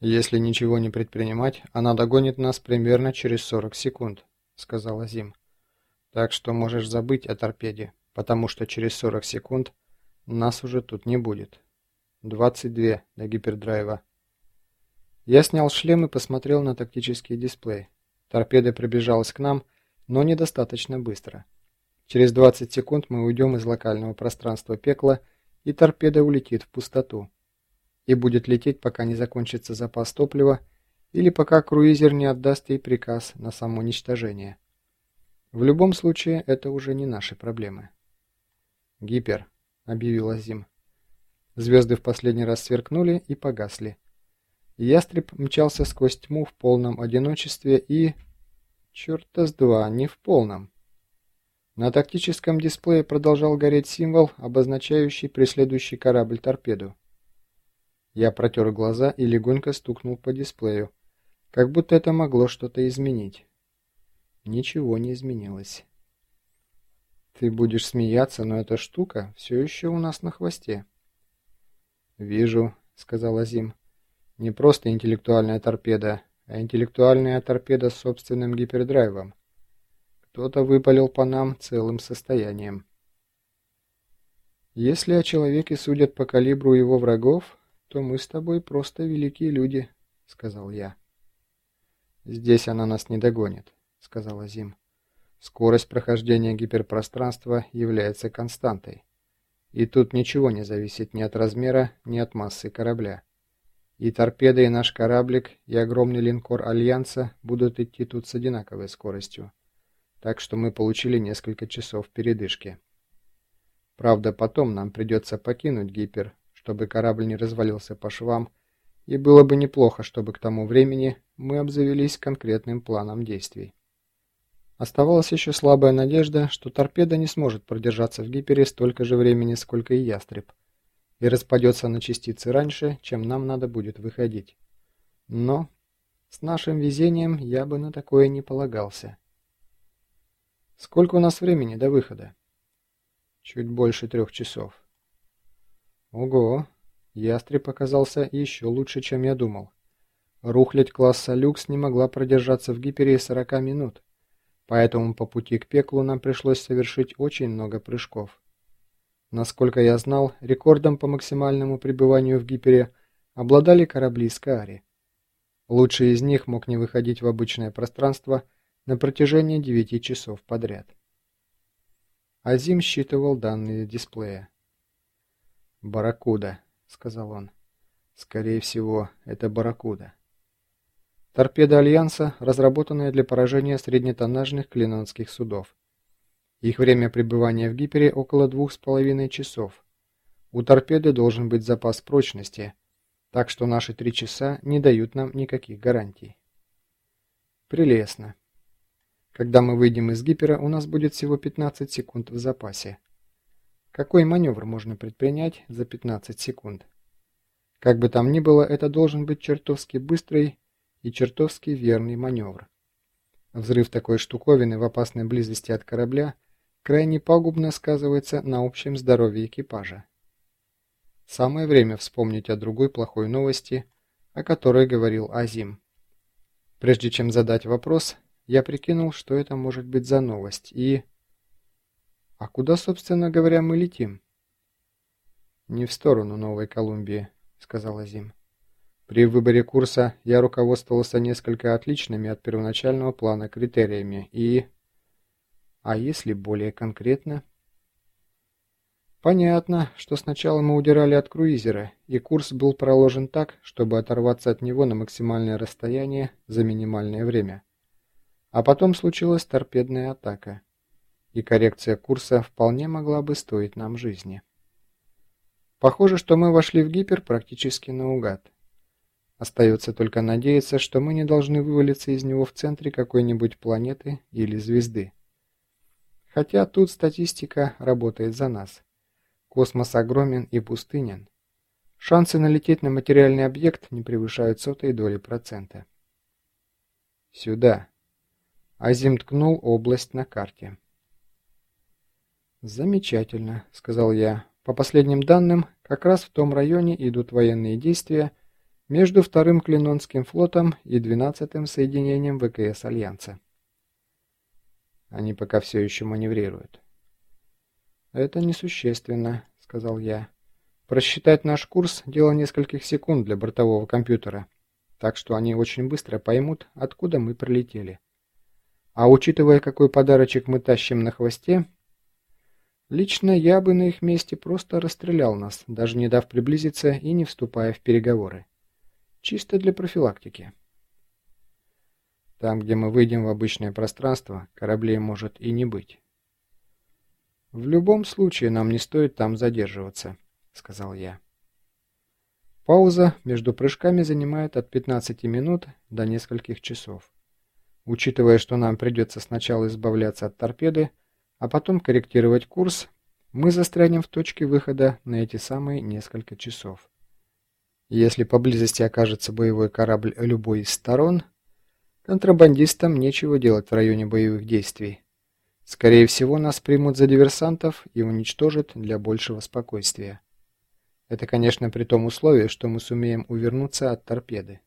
«Если ничего не предпринимать, она догонит нас примерно через 40 секунд», — сказал Азим. «Так что можешь забыть о торпеде, потому что через 40 секунд нас уже тут не будет. 22 до гипердрайва». Я снял шлем и посмотрел на тактический дисплей. Торпеда приближалась к нам, но недостаточно быстро. Через 20 секунд мы уйдем из локального пространства пекла, и торпеда улетит в пустоту и будет лететь, пока не закончится запас топлива или пока круизер не отдаст ей приказ на самоуничтожение. В любом случае, это уже не наши проблемы. «Гипер», — объявил Азим. Звезды в последний раз сверкнули и погасли. Ястреб мчался сквозь тьму в полном одиночестве и... Черта с два, не в полном. На тактическом дисплее продолжал гореть символ, обозначающий преследующий корабль торпеду. Я протер глаза и легонько стукнул по дисплею, как будто это могло что-то изменить. Ничего не изменилось. Ты будешь смеяться, но эта штука все еще у нас на хвосте. «Вижу», — сказал Азим. «Не просто интеллектуальная торпеда, а интеллектуальная торпеда с собственным гипердрайвом. Кто-то выпалил по нам целым состоянием». Если о человеке судят по калибру его врагов, то мы с тобой просто великие люди», — сказал я. «Здесь она нас не догонит», — сказала Зим. «Скорость прохождения гиперпространства является константой. И тут ничего не зависит ни от размера, ни от массы корабля. И торпеда, и наш кораблик, и огромный линкор Альянса будут идти тут с одинаковой скоростью. Так что мы получили несколько часов передышки. Правда, потом нам придется покинуть гипер, чтобы корабль не развалился по швам, и было бы неплохо, чтобы к тому времени мы обзавелись конкретным планом действий. Оставалась еще слабая надежда, что торпеда не сможет продержаться в гипере столько же времени, сколько и ястреб, и распадется на частицы раньше, чем нам надо будет выходить. Но с нашим везением я бы на такое не полагался. Сколько у нас времени до выхода? Чуть больше трех часов. Ого, ястреб оказался еще лучше, чем я думал. Рухлядь класса люкс не могла продержаться в гипере 40 минут, поэтому по пути к пеклу нам пришлось совершить очень много прыжков. Насколько я знал, рекордом по максимальному пребыванию в гипере обладали корабли Скаари. Лучший из них мог не выходить в обычное пространство на протяжении 9 часов подряд. Азим считывал данные дисплея. «Барракуда», — сказал он. «Скорее всего, это барракуда». Торпеда Альянса, разработанная для поражения среднетоннажных клинонских судов. Их время пребывания в гипере около двух с половиной часов. У торпеды должен быть запас прочности, так что наши три часа не дают нам никаких гарантий. Прелестно. Когда мы выйдем из гипера, у нас будет всего 15 секунд в запасе. Какой маневр можно предпринять за 15 секунд? Как бы там ни было, это должен быть чертовски быстрый и чертовски верный маневр. Взрыв такой штуковины в опасной близости от корабля крайне пагубно сказывается на общем здоровье экипажа. Самое время вспомнить о другой плохой новости, о которой говорил Азим. Прежде чем задать вопрос, я прикинул, что это может быть за новость, и... «А куда, собственно говоря, мы летим?» «Не в сторону Новой Колумбии», — сказал Азим. «При выборе курса я руководствовался несколько отличными от первоначального плана критериями и...» «А если более конкретно?» «Понятно, что сначала мы удирали от круизера, и курс был проложен так, чтобы оторваться от него на максимальное расстояние за минимальное время. А потом случилась торпедная атака» и коррекция курса вполне могла бы стоить нам жизни. Похоже, что мы вошли в гипер практически наугад. Остается только надеяться, что мы не должны вывалиться из него в центре какой-нибудь планеты или звезды. Хотя тут статистика работает за нас. Космос огромен и пустынен. Шансы налететь на материальный объект не превышают сотой доли процента. Сюда. Азим ткнул область на карте. «Замечательно», — сказал я. «По последним данным, как раз в том районе идут военные действия, между вторым Кленнонским флотом и 12-м соединением ВКС Альянса. Они пока все еще маневрируют. «Это несущественно», — сказал я. «Просчитать наш курс — дело нескольких секунд для бортового компьютера, так что они очень быстро поймут, откуда мы прилетели. А учитывая, какой подарочек мы тащим на хвосте, лично я бы на их месте просто расстрелял нас, даже не дав приблизиться и не вступая в переговоры. Чисто для профилактики». Там, где мы выйдем в обычное пространство, кораблей может и не быть. «В любом случае нам не стоит там задерживаться», — сказал я. Пауза между прыжками занимает от 15 минут до нескольких часов. Учитывая, что нам придется сначала избавляться от торпеды, а потом корректировать курс, мы застрянем в точке выхода на эти самые несколько часов. Если поблизости окажется боевой корабль любой из сторон — Контрабандистам нечего делать в районе боевых действий. Скорее всего, нас примут за диверсантов и уничтожат для большего спокойствия. Это, конечно, при том условии, что мы сумеем увернуться от торпеды.